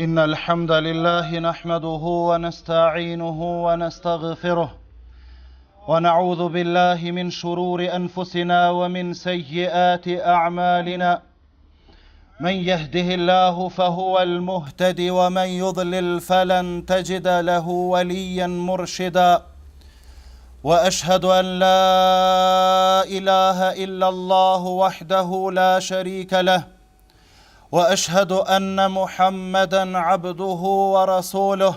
إن الحمد لله نحمده ونستعينه ونستغفره ونعوذ بالله من شرور أنفسنا ومن سيئات أعمالنا من يهده الله فهو المهتد ومن يضلل فلن تجد له وليا مرشدا واشهد ان لا اله الا الله وحده لا شريك له واشهد ان محمدا عبده ورسوله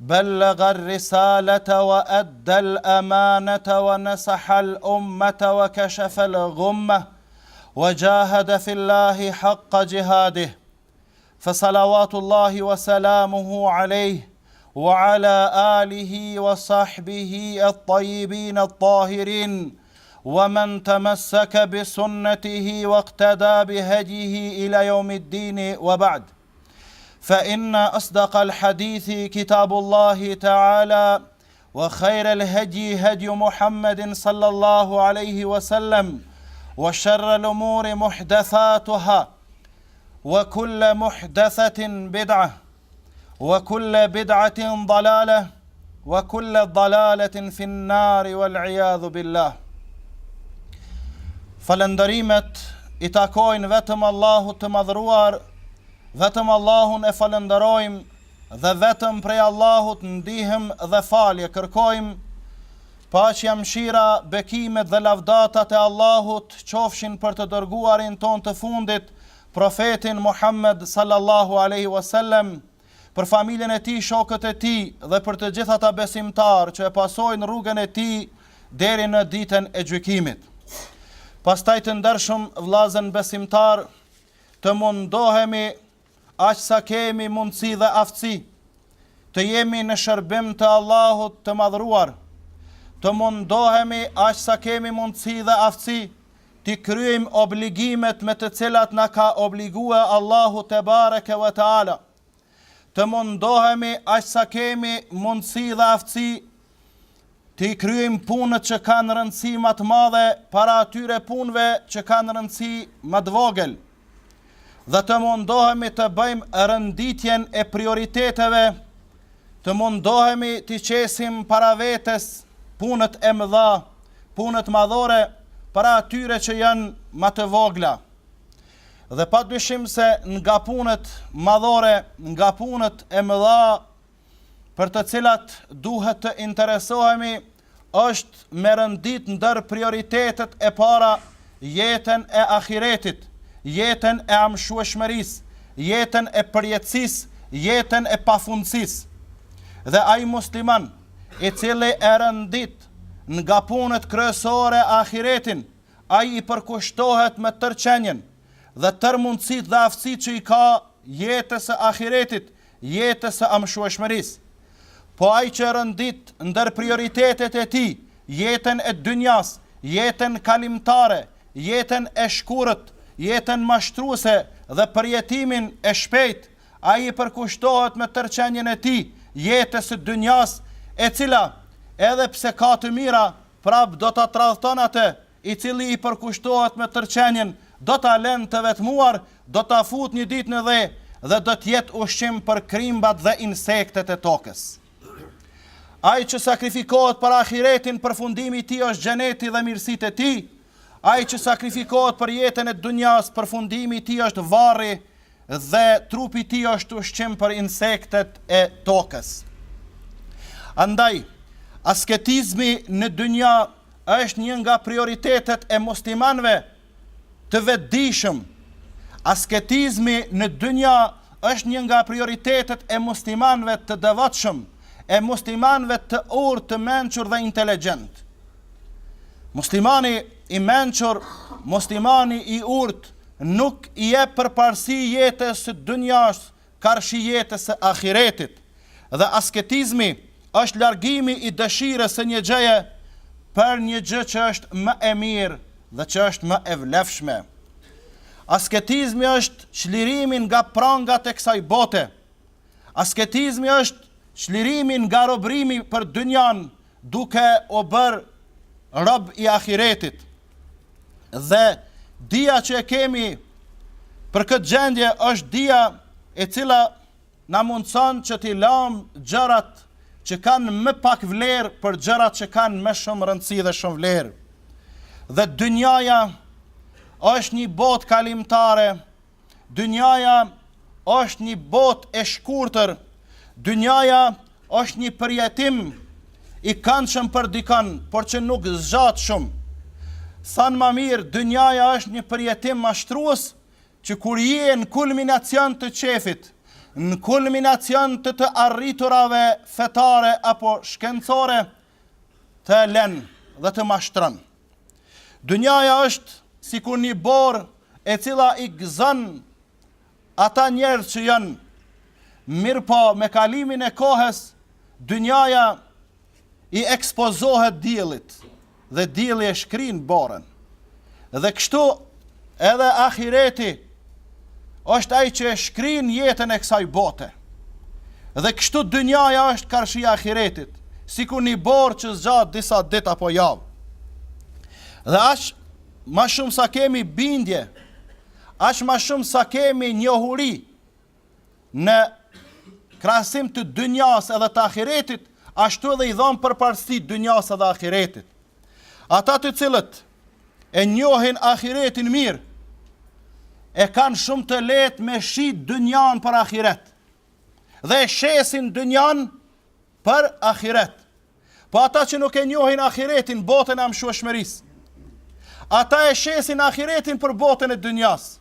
بلغ الرساله وادى الامانه ونسح الامه وكشف الغمه وجاهد في الله حق جهاده فصلوات الله وسلامه عليه وعلى اله وصحبه الطيبين الطاهرين ومن تمسك بسنته واقتدى بهديه الى يوم الدين وبعد فان اصدق الحديث كتاب الله تعالى وخير الهدي هدي محمد صلى الله عليه وسلم وشر الامور محدثاتها وكل محدثه بدعه Wa kulla bid'atin dalale, wa kulla dalaletin fin nari wal iyadhu billah. Falënderimet i takojnë vetëm Allahut të madhëruar, vetëm Allahun e falënderojmë dhe vetëm prej Allahut ndihmë dhe falje kërkojmë, paqja, mëshira, bekimet dhe lavdatat e Allahut qofshin për të dërguarin tonë të fundit, Profetin Muhammed sallallahu alejhi ue sellem, për familjen e tij, shokët e tij dhe për të gjithë ata besimtarë që e pasojnë rrugën e tij deri në Ditën e Gjykimit. Pastaj të ndershëm vëllazën besimtarë, të mundohemi aq sa kemi mundësi dhe aftësi, të jemi në shërbim të Allahut të Madhëruar, të mundohemi aq sa kemi mundësi dhe aftësi, T'i kryejmë obligimet me të cilat na ka obligue Allahu tebareke ve teala, të mundohemi aq sa kemi mundësi dhe aftësi t'i kryejmë punët që kanë rëndësi ma të madhe para atyre punëve që kanë rëndësi ma të vogël. dhe të mundohemi të bëjmë renditjen e prioriteteve, të mundohemi t'i qesim para vetes punët e mëdha, punët madhore, para atyre që janë ma të vogla. Dhe pa dyshim se nga punët madhore, nga punët e mëdha, për të cilat duhet të interesohemi është me rendit ndër prioritetet e para jetën e ahiretit, jetën e amshueshmërisë, jetën e përjetësisë, jetën e pafundësisë. Dhe ai musliman, i cili e rendit nga punët kryesore ahiretin, ai i përkushtohet me tërë qenien dhe tërë mundësitë dhe aftësitë që i ka jetës së ahiretit, jetës së amshueshmërisë. Po ai që rendit ndër prioritetet e tij jetën e dynjasë, jetën kalimtare, jetën e shkurët, jetën mashtruese dhe përjetimin e shpejtë, ai i përkushtohet me tërë qenien e tij jetës së dynjasë, e cila, edhe pse ka të mira, prapë do ta tradhton atë i cili i përkushtohet me tërë qenien do ta lënë të vetmuar, do ta futë një ditë në dhe dhe do të jetë ushqim për krimbat dhe insektet e tokës. Ai që sakrifikohet për ahiretin përfundimi i tij është xheneti dhe mirësitë e tij, ai që sakrifikohet për jetën e dunjasë përfundimi i tij është varri Dhe trupi i tij është ushqim për insektet e tokës. Andaj, asketizmi në dynja është një nga prioritetet e muslimanëve të vetëdijshëm. Asketizmi në dynja është një nga prioritetet e muslimanëve të devotshëm, e muslimanëve të urtë, të mençur dhe inteligjentë. Muslimani i mençur, muslimani i urtë, nuk i jep përparësi jetës së dynjas karshi jetës së ahiretit. Dhe asketizmi është largimi i dëshirës së një gjëje për një gjë që është më e mirë dhe që është më e vlefshme. Asketizmi është çlirimi nga prangat e kësaj bote. Asketizmi është çlirimi nga robrimi për dynjan duke u bërë rob i ahiretit. Dhe dija që e kemi për këtë gjendje është dija e cila na mundëson që t'i lamë gjërat që kanë më pak vlerë për gjërat që kanë më shumë rëndësi dhe shumë vlerë. Dhe dynjaja është një botë kalimtare Dynjaja është një botë e shkurtër, dynjaja është një përjetim i kandshëm për dikan, por që nuk zgjat shumë. Thanë ma mirë, dynjaja është një përjetim mashtrues që kur je në kulminacion të qejfit, në kulminacion të të arriturave fetare apo shkencore, të len dhe të mashtron. Dynjaja është sikur një borë e cila i gëzon ata njerëz që janë, mirëpo me kalimin e kohës dynjaja i ekspozohet diellit dhe dielli e shkrin borën. Dhe kështu edhe ahireti është ai që e shkrin jetën e kësaj bote. Dhe kështu dynjaja është karshi ahiretit, sikur një borë që zgjat disa ditë apo javë. Dhe aq ma shumë sa kemi bindje, aq ma shumë sa kemi njohuri, në krahasim të dynjas edhe të ahiretit, ashtu edhe i dhanë përparësi dynjas edhe ahiretit. Ata të cilët e njohin ahiretin mirë, e kanë shumë të lehtë me shit dynjan për ahiret, dhe e shesin dynjan për ahiret. Po ata që nuk e njohin ahiretin, botën e amshueshmërisë. Ata e shesin ahiretin për botën e dynjas.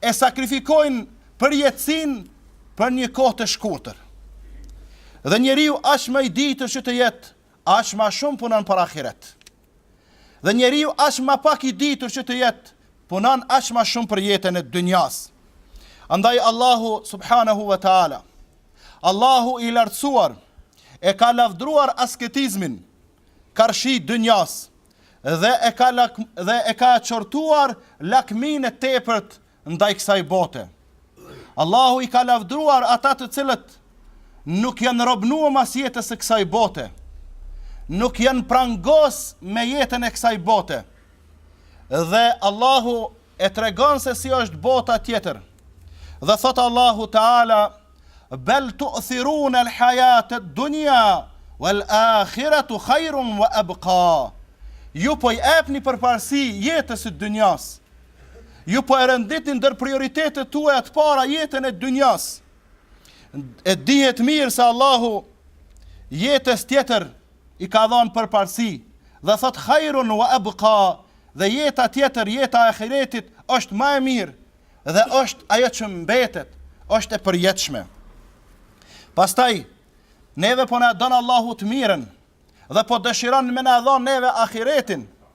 E sakrifikojnë përjetësinë për një kohë të shkurtër. Dhe njeriu aq më i ditur që të jetë, aq ma shumë punon për ahiret. Dhe njeriu aq ma pak i ditur që të jetë, punon aq ma shumë për jetën e dynjasë. Andaj Allahu subhanahu wa ta'ala, Allahu i lartësuar, e ka lavdruar asketizmin, karshi dynjasë, dhe e ka, lak, dhe e ka qortuar lakminë e tepërt ndaj kësaj bote. Allahu i ka lavdruar ata të cilët nuk janë robnuar mas jetës së kësaj bote, nuk janë prangos me jetën e kësaj bote. Dhe Allahu e tregon se si është bota tjetër. Dhe thotë Allahu Teala, "Bel tu'thirun al-hayat ad-dunya wal-akhiratu khairun wa abqa." Ju po i epni përparësi jetës së dynjasë, Ju po e renditni ndër prioritetet tuaja të para jetën e dynjasë. E dihet mirë se Allahu jetës tjetër i ka dhon përparësi dhe thotë khairun wa abqa dhe jeta tjetër, jeta e ahiretit është ma e mirë dhe është ajo që mbetet, është e përjetshme. Pastaj neve po na e don Allahu të mirën dhe po dëshiron me na e dhon neve ahiretin.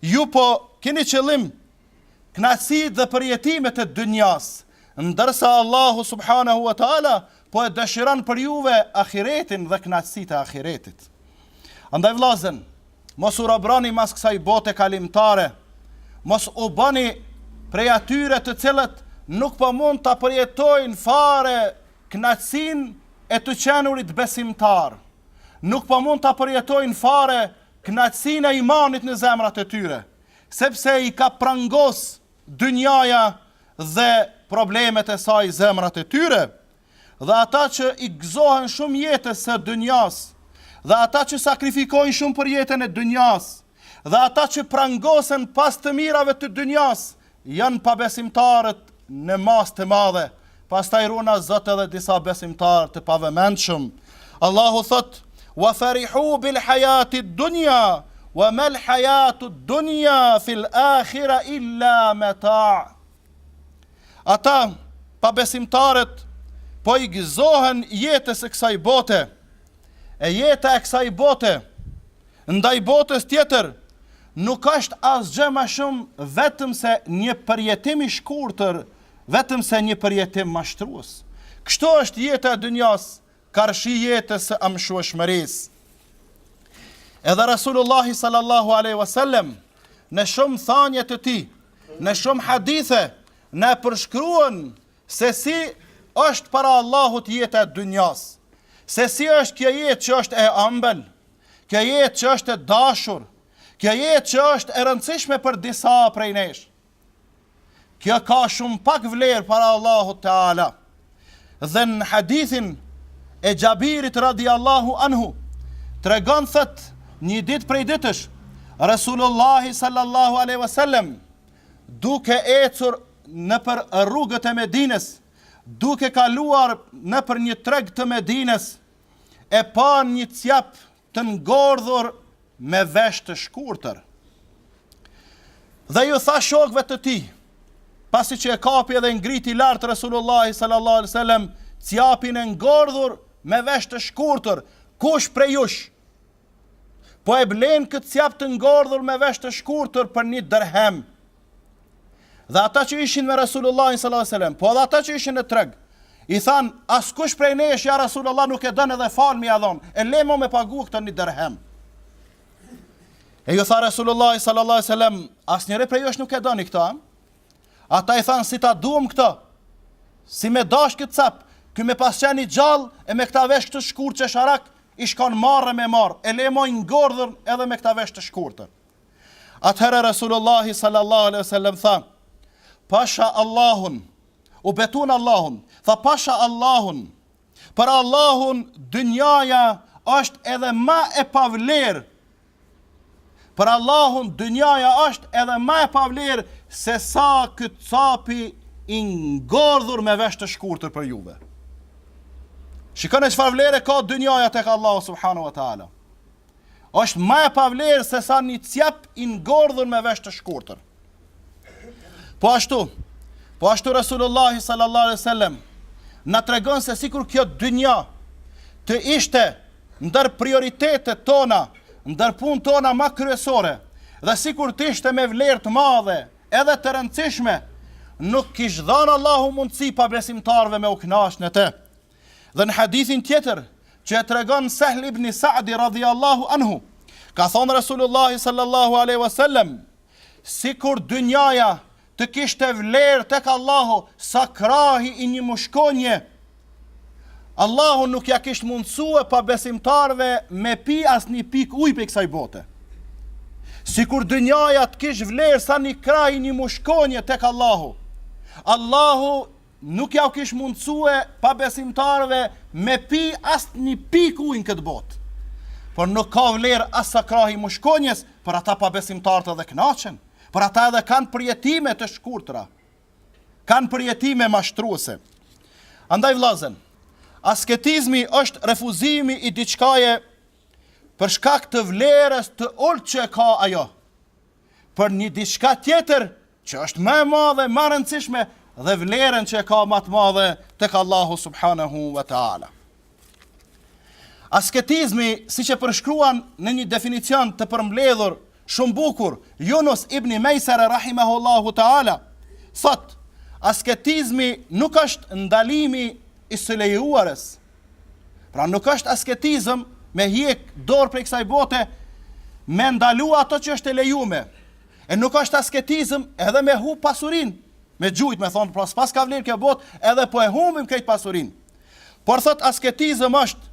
Ju po keni qëllim kënaqësitë dhe përjetimet e dynjasë, ndërsa Allahu subhanahu wa taala po e dëshiron për juve ahiretin dhe kënaqësitë e ahiretit. Andaj vllazën, mos u robroni mas kësaj bote kalimtare, mos u bëni prej atyre të cilët nuk po mund ta përjetojnë fare kënaqësinë e të qenurit besimtar. Nuk po mund ta përjetojnë fare kënaqësinë Kënaqësinë e imanit në zemrat e tyre, sepse i ka prangos dynjaja dhe problemet e saj zemrat e tyre, dhe ata që i gëzohen shumë jetës së dynjasë, dhe ata që sakrifikojnë shumë për jetën e dynjasë, dhe ata që prangosen pas të mirave të dynjasë Janë pabesimtarët në masë të madhe, pastaj runa Zot edhe disa besimtarë të pavëmendshëm. Allahu thotë: "Wa farihu bil hayati dunya, wa mal hayatu dunya fil akhira illa mata'." Ata pabesimtarët po i gëzohen jetës së kësaj bote, e jeta e kësaj bote, Ndaj botës tjetër nuk është asgjë ma shumë vetëm se një përjetim i shkurtër, vetëm se një përjetim mashtrues. Kështu është jeta e dynjasë karshi jetës së amshueshmërisë. Edhe Rasulullahi sallallahu alaihi wasallam në shumë thanje të tij, në shumë hadithe na e përshkruan se si është para Allahut jeta e dynjasë, se si është kjo jetë që është e ëmbël, kjo jetë që është e dashur, kjo jetë që është e rëndësishme për disa prej nesh. Kjo ka shumë pak vlerë para Allahut teala. Dhe në hadithin e Xhabirit radiallahu anhu, tregon thotë një ditë prej ditësh, Resulullahi sallallahu aleyhi ve sellem, duke ecur nëpër rrugët e Medinës, duke kaluar nëpër një treg të Medinës, e panë një cjap të ngordhur me vesh të shkurtër. Dhe u tha shokëve të tij, pasi që e kapi edhe e ngriti lart Resulullah sallallahu alaihi wasallam cjapin e ngordhur me vesh të shkurtër, kush prej jush po e blen këtë cjap të ngordhur me vesh të shkurtër për një dërhem? Dhe ata që ishin me Resulullahin sallallahu alaihi wasallam, po edhe ata që ishin në treg, i thanë, askush prej nesh ja Resulullah nuk e don edhe falë me ia dhon, e le mo me pagu këtë një dirhem. E ju tha Resulullahi sallallahu alaihi wasallam, asnjëri prej jush nuk e doni këtë. Ata i thanë si ta duam këtë. Si me dash këtë cap, ky me pas qenë i gjallë e me këta vesh të shkurt që s'ka rrak i shkon marre me marrë, e le mo i ngordhur edhe me këta vesh të shkurtër. Atëherë Resulullahi sallallahu alejhi ve sellem tha, Pasha Allahun, u betun Allahun, tha pasha Allahun, për Allahun dynjaja është edhe ma e pavlerë, për Allahun dynjaja është edhe ma e pavlerë se sa ky capi i ngordhur me vesh të shkurtër për juve. Shikone çfarë vlerë ka dynjaja tek Allahu subhanu wa ta'ala. është ma e pavlerë se sa një cjap i ngordhur me vesh të shkurtër. Po ashtu, po ashtu Resulullah sallallahu alaihi wasallam na tregon se sikur kjo dynja të ishte ndër prioritetet tona, ndër punët tona ma kryesore dhe sikur të ishte me vlerë të madhe, edhe të rëndësishme, nuk kish dhënë Allahu mundësi pabesimtarëve me u kënaqë në të. Dhe në hadithin tjetër që e tregon Sehl ibn Sa'di radhiyallahu anhu, ka thënë Resulullahi sallallahu alaihi wasallam, sikur dynjaja të kishte vlerë tek Allahu sa krahi i një mushkonje, Allahu nuk ia kishte mundësue pabesimtarëve me pi as një pikë ujë prej kësaj bote. Sikur dynjaja të kishte vlerë sa një krah i një mushkonje tek Allahu, Allahu Nuk jau kish mundësue pabesimtarëve me pi as ni pikë ujë në këtë botë. Por nuk ka vlerë as sa krahi i mushkonjës, por ata pabesimtarët edhe kënaqen, por ata edhe kanë përjetime të shkurtra. Kanë përjetime mashtruese. Andaj vëllazën, asketizmi është refuzimi i diçkaje për shkak të vlerës të ulët që e ka ajo. për një diçka tjetër që është më e madhe, më e rëndësishme dhe vlerën që e ka më të madhe tek Allahu subhanahu wa taala. Asketizmi, siç e përshkruan në një definicion të përmbledhur shumë bukur, Junus ibn Mejsere rahimahullahu taala, thotë, asketizmi nuk është ndalimi i së lejuarës, Pra nuk është asketizëm me hjek dorë prej kësaj bote me ndalu ato që është e lejume. E nuk është asketizëm edhe me hup pasurinë, me gjujt me thonë, s'po ka vlerë kjo botë edhe po e humim krejt pasurinë. Por thotë asketizëm është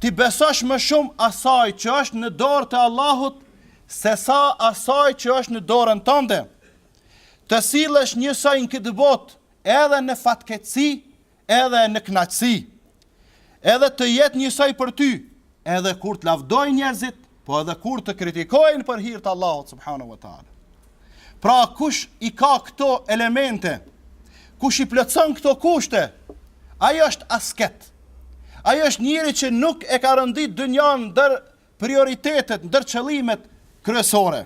t'i besosh më shumë asaj që është në dorë të Allahut se sa asaj që është në dorën tënde. Të sillesh njësoj në këtë botë edhe në fatkeqësi edhe në kënaqësi, edhe të jetë njësoj për ty, edhe kur të lavdojnë njerëzit, po edhe kur të kritikojnë për hir të Allahut subhanahu wa taala. Pra kush i ka këto elemente, kush i plotëson këto kushte, ai është asket. Ai është njeri që nuk e ka rëndit dynjanë ndër prioritetet ndër qëllimet kryesore.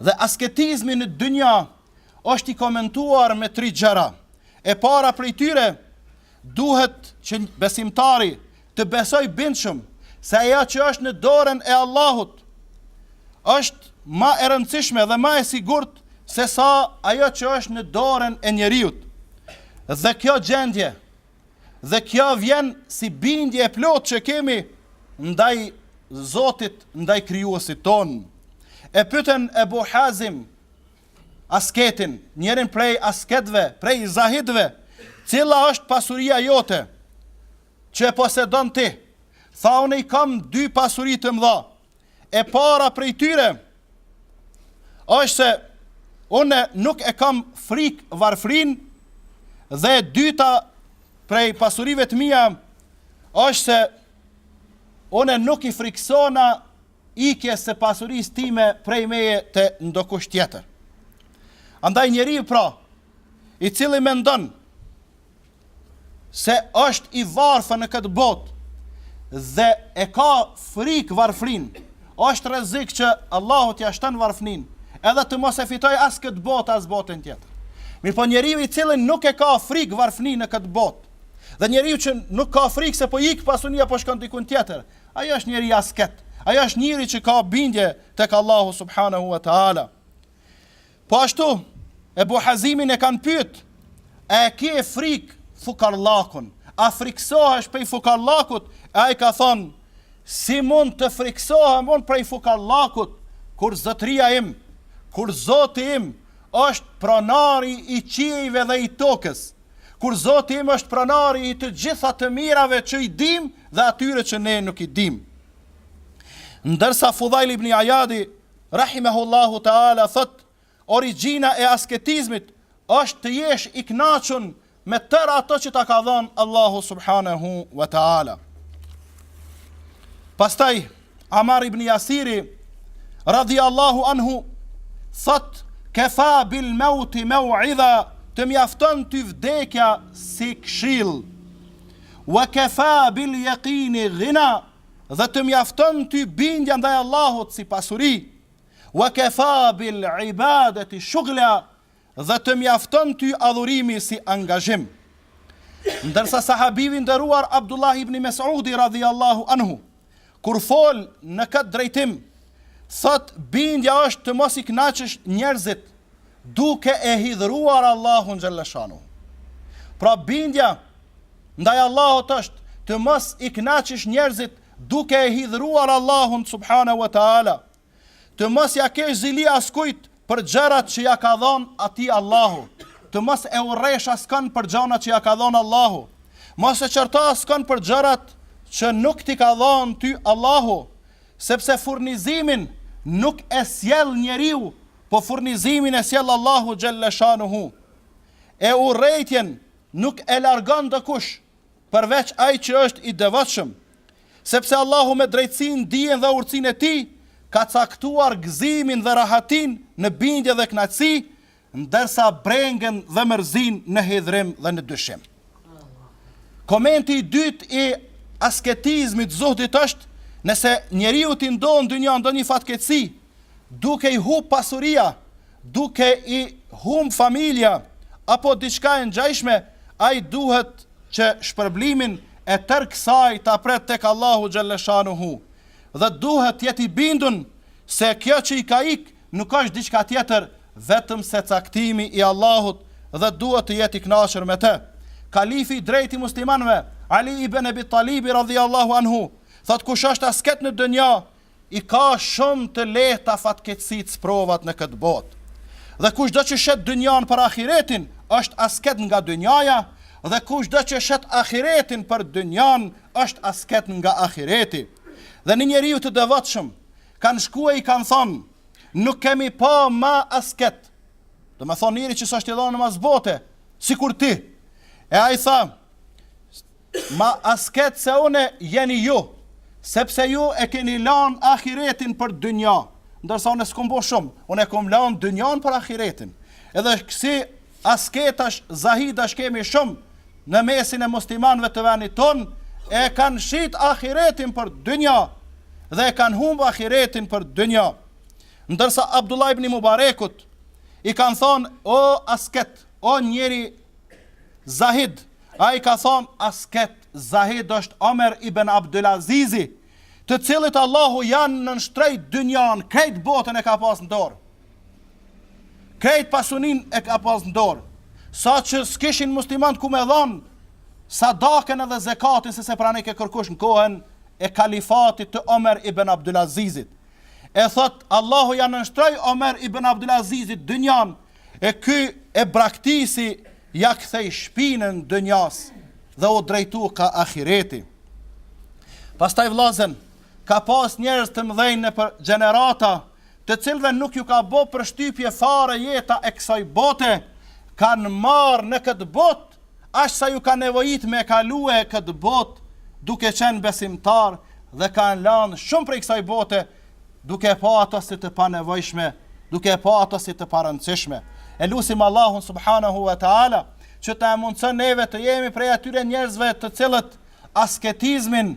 Dhe asketizmi në dynja është i komentuar me tri gjëra. E para prej tyre duhet që besimtari të besojë bindshëm se ajo që është në dorën e Allahut është ma e rëndësishme dhe ma e sigurt se sa ajo që është në dorën e njeriut. Dhe kjo gjendje Dhe kjo vjen si bindje e plotë që kemi ndaj Zotit, ndaj Krijuesit tonë. E pyetën Ebu Hazim asketin, njërin prej asketëve, prej zahidëve, cila është pasuria jote që e posedon ti? Tha unë i kam dy pasuri të mëdha. E para prej tyre është se unë nuk e kam frikë varfrinë dhe dyta prej pasurive të mija është se unë nuk i friksona ikjes së pasurisë time prej meje te ndokush tjetër. Andaj njeri pra, i cili mendon se është i varfër në këtë botë dhe e ka frikë varfninë, është rrezik që Allahu t'ia shton varfninë, edhe të mos e fitojë as këtë botë as botën tjetër. Mirpo njeriu i cili nuk e ka frikë varfninë në këtë botë, dhe njeriu që nuk ka frikë se po ik pasunia po shkon diku tjetër, ai është njeri asket. Ai është njeri që ka bindje tek Allahu subhanahu wa taala. Po ashtu, Ebu Hazimin e kanë pyet, A e ke frikë fukarllakun? A frikësohesh prej fukarllakut? Ai ka thënë, Si mund të frikësohem unë prej fukarllakut, kur zotëria im, kur zoti im është pronari i qiejve dhe i tokës, kur zoti im është pronari i të gjitha të mirave që i dimë dhe atyre që ne nuk i dimë. Ndërsa Fudhajl ibn Ajadi Rahimehullahu Teala thotë, Origjina e asketizmit është të jesh i kënaqur me tërë ato që ta ka dhënë Allahu Subhanehu ve Teala. Pastaj Amar ibn Yasiri radhiyallahu anhu thotë, "Kafa bil maut maw'idha" të mjafton ty vdekja si këshillë. Wa kafa bil yaqin ghina, dhe të mjafton ty bindja ndaj Allahut si pasuri, wa kafa bil ibadati shughla dhe të mjafton ty adhurimi si angazhim. Ndërsa sahabiu i nderuar Abdullah ibn Mes'udi radhiyallahu anhu kur fol në këtë drejtim, thotë bindja është të mos i kënaqësh njerëzit duke e hidhëruar Allahun xhallashanu. Pra bindja ndaj Allahut është të mos i kënaqësh njerëzit duke e hidhëruar Allahun subhanahu wa taala. Të mos ja kesh zili askujt për gjërat që ja ka dhënë atij Allahu. Të mos e urresh askën për gjërat që ja ka dhënë Allahu. Mos e qorto askën për gjërat që nuk t'i ka dhënë ty Allahu. Sepse furnizimin nuk e sjell njeriu, po furnizimin e sjell Allahu xhelle shanuhu. E urrejtjen nuk e largon dokush, përveç ai që është i devotshëm. Sepse Allahu me drejtësinë, dijen dhe urtësinë e Tij ka caktuar gëzimin dhe rahatinë në bindje dhe kënaqësi ndërsa brengën dhe mërzinë në hidhrim dhe në dyshim. Komenti i dytë i asketizmit zuhdit është nëse njeriut i ndodh në dynja ndonjë fatkeqësi, duke i hup pasuria, duke i humb familja, apo diçka e ngjajshme, ai duhet që shpërblimin e tërë kësaj ta pret tek Allahu xhalleshanuhu dhe duhet të jetë i bindun se kjo që i ka ik nuk është diçka tjetër vetëm se caktimi i Allahut dhe duhet të jetë i kënaqur me të. Kalifi i drejtë i muslimanëve, Ali ibn Ebi Talibi radhiyallahu anhu, thotë kush është asket në dynja, i ka shumë të lehta fatkeqësitë sprovat në këtë botë. Dhe kushdo që shet dynjan për ahiretin, është asket nga dynjaja, dhe kushdo që shet ahiretin për dynjan, është asket nga ahireti. Dhe një njeriu të devotshëm, Kanë shkue i kanë thonë, nuk kemi pa ma asket. Domethonë njeri që s'është i dhonë mas bote, sikur ti. E ai tha, ma asket se une jeni ju, sepse ju e keni lanë ahiretin për dynja, ndërsa unë s'kom bo shumë, unë e kom lanë dynjan për ahiretin. Edhe kësi Asketash zahidash kemi shum në mesin e muslimanëve të vendit tonë e kanë shit ahiretin për dynja dhe e kanë humb ahiretin për dynja ndërsa Abdullah ibn Mubarekut i kanë thonë o asket o njeri zahid ai ka thonë asket zahid është Omer ibn Abdulazizi të cilit Allahu ja nënshtroi dynjan krejt botën e ka pas në dorë Krejt pasunin e ka pas në dorë. Sa që s'kishin musliman ku me dhonë sadakën edhe zekatin se s'e pranojke kërkush në kohën e kalifatit të Omer ibn Abdulazizit. E thot, Allahu ja nënshtroi Omer ibn Abdulazizit dynjan, e ky e braktisi ja kthej shpinën dynjas dhe u drejtu ka ahireti. Pastaj vllazën, Ka pas njerëz të mëdhenj nëpër gjenerata, të cilëve nuk ju ka bo përshtypje fare jeta e kësaj bote, kanë marrë në këtë botë aq sa ju ka nevojitë me e kalue këtë botë duke qenë besimtarë dhe kanë lanë shumë prej kësaj bote duke e pa ato si të panevojshme, duke e pa ato si të parëndësishme. E lusim Allahun subhanahu wa taala që të na mundson neve të jemi prej atyre njerëzve të cilët asketizmin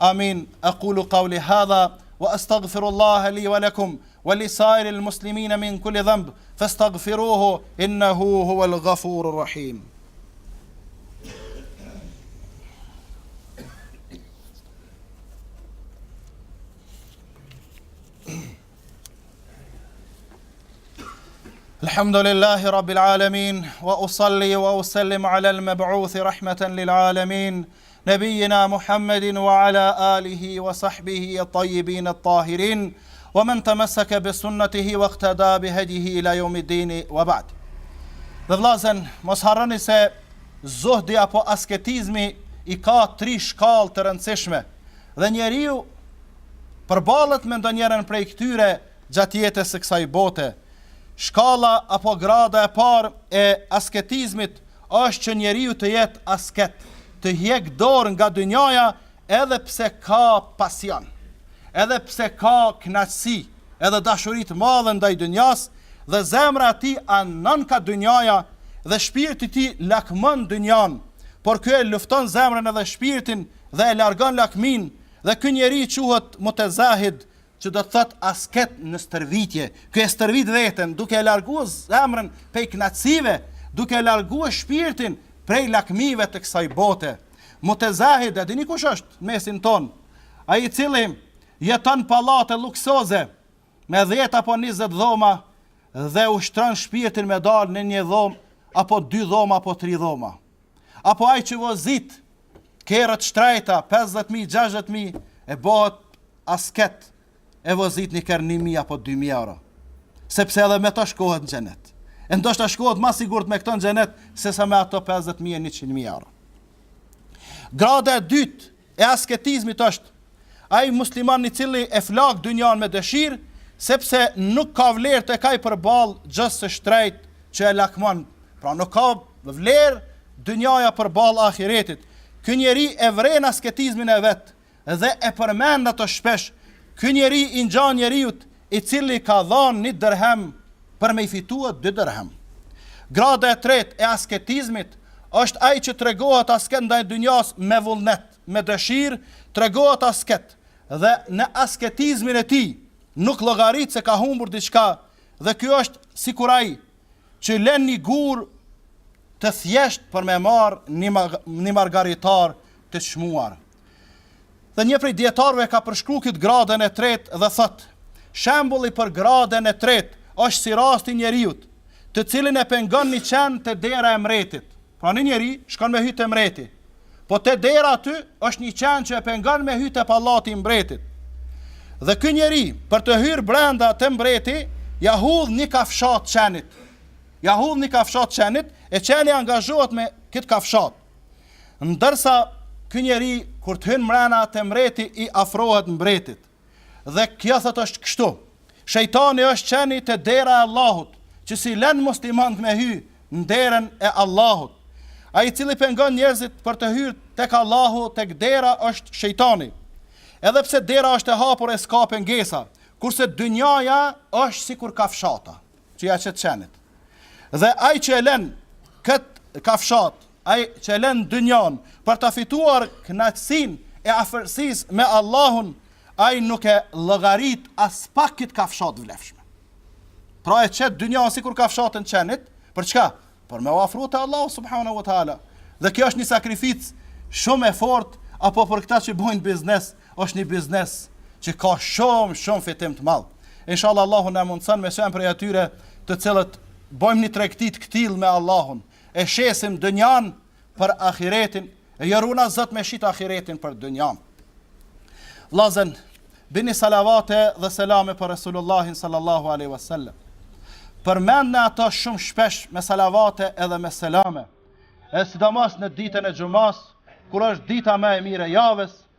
Amin, e kulu kauli hadha. واستغفر الله لي ولكم ولسائر المسلمين من كل ذنب فاستغفروه انه هو الغفور الرحيم الحمد لله رب العالمين واصلي واسلم على المبعوث رحمه للعالمين Nebijina Muhammedin wa ala alihi wa sahbihi e tajibin e tahirin wa men temesseke bi sunnatihi wa ikteda bi hedjihi ila jomidini wa ba'd. Dhe vllazën, mos harroni se zuhdi apo asketizmi i ka tri shkallë të rëndësishme dhe njeriu përballet me ndonjërën prej këtyre gjatë jetës së kësaj bote. Shkalla apo grada e parë e asketizmit Është që njeriu të jetë asket, të hjek dorë nga dynjaja edhe pse ka pasion, edhe pse ka kënaqësi edhe dashuri të madhe ndaj dynjasë dhe zemra e tij anon ka dynjaja dhe shpirti i tij lakmon dynjanë, por ky e lufton zemrën edhe shpirtin dhe e largon lakminë dhe ky njeri quhet mutezahid, që do të thotë asket në stërvitje, ky e stërvit veten duke e larguar zemrën prej kënaqësive, duke e larguar shpirtin prej lakmive të kësaj bote. Mutezahid, a dini kush është në mesin tonë? Ai i cili jeton n'pallate luksoze me 10 apo 20 dhoma dhe ushtron shpirtin me dalë në një dhomë apo dy dhoma apo tri dhoma. apo ai që vozit kerre t'shtrejta pesëdhjetë mijë gjashtëdhjetë mijë e bëhet asket e vozit një kerr një mijë apo dy mijë euro sepse edhe me to shkohet në xhenet e ndoshta shkohet ma sigurt me këto në xhenet sesa me ato pesëdhjetë mijë e njëqind mijë euro grada e dytë e asketizmit është ai musliman i cili e flak dynjanë me dëshirë, sepse nuk ka vlerë tek ai përballë gjësë së shtrejtë që e lakmon, pra nuk ka vlerë dynjaja përballë ahiretit. Ky njeri e vren asketizmin e vet dhe e përmend atë shpesh. Ky njeri i ngjan njeriut i cili ka dhanë një dërhem për me i fitu dy dërhem. Grada e tretë e asketizmit është ai që tregohet asket ndaj dynjas me vullnet, me dëshirë, tregohet asket dhe në asketizmin e tij nuk llogarit se ka humbur diçka dhe ky është sikur ai që len një gur të thjeshtë për me marrë një margaritar të çmuar. Dhe një prej dijetarëve ka përshkru këtë gradën e tretë dhe thotë, shembulli për gradën e tretë është si rasti i njeriut, të cilin e pengon një qen te dera e mbretit. Pra një njeri shkon me hy te mbreti, po te dera aty është një qen që e pengon me hy te pallati i mbretit. Dhe ky njeri për të hyrë brenda te mbreti, ia hudh një kafshatë qenit. Ia hudh një kafshatë qenit e qeni angazhohet me këtë kafshatë. Ndërsa ky njeri kur të hyn mrena te mbreti i afrohet mbretit dhe kjo thotë është kështu shejtani është qeni te dera e Allahut që s'i len muslimanët me hy në derën e Allahut ai i cili pengon njerëzit për të hyrë tek Allahu tek dera është shejtani edhe pse dera është e hapur e s'ka pengesa kurse dynjaja është sikur kafshata. që ia qet qenit. Dhe ai që e len këtë kafshatë, ai që e len dynjanë për të fituar knaqësinë e afërsisë me Allahun, ai nuk e llogarit aspak këtë kafshatë vlefshme. Pra e qet dynjanë sikur kafshatën qenit, për çka? për me u afru te Allahu subhanahu wa taala. Dhe kjo është një sakrificë shumë e fortë apo për këta që bëjnë biznes, është një biznes që ka shumë shumë fitim të madh. Inshallah Allahu na mundson me qenë prej atyre të cilët bëjmë një tregti të këtillë me Allahun. E shesim dynjanë për ahiretin, e jo runa zot me shit ahiretin për dynjan. Vllazën, bini salavate dhe selame për Resulullahin sallallahu aleyhi wasallam. Përmendne atë shumë shpesh me salavate edhe me selame, e sidomos në ditën e xhumas, kur është dita më e mirë e javës,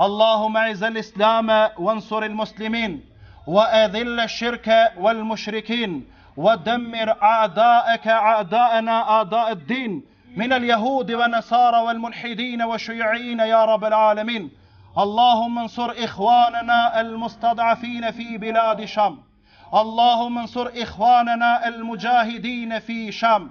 اللهم اعز الاسلام وانصر المسلمين واذل الشرك والمشركين ودمر اعداءك اعداءنا اعداء الدين من اليهود والنصارى والملحدين والشيوعيين يا رب العالمين اللهم انصر اخواننا المستضعفين في بلاد شام اللهم انصر اخواننا المجاهدين في شام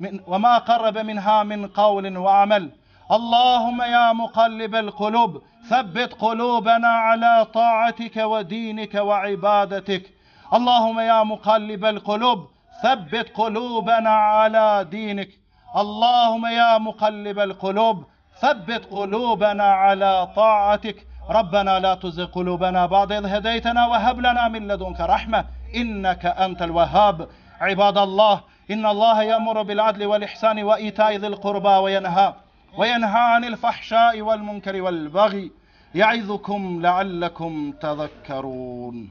من وما قرب منها من قول وعمل اللهم يا مقلب القلوب ثبت قلوبنا على طاعتك ودينك وعبادتك اللهم يا مقلب القلوب ثبت قلوبنا على دينك اللهم يا مقلب القلوب ثبت قلوبنا على طاعتك ربنا لا تزغ قلوبنا بعد إذ هديتنا وهب لنا من لدنك رحمة إنك أنت الوهاب عباد الله إن الله يأمر بالعدل والإحسان وإيتاء ذي القربى وينهى وينهى عن الفحشاء والمنكر والبغي يعظكم لعلكم تذكرون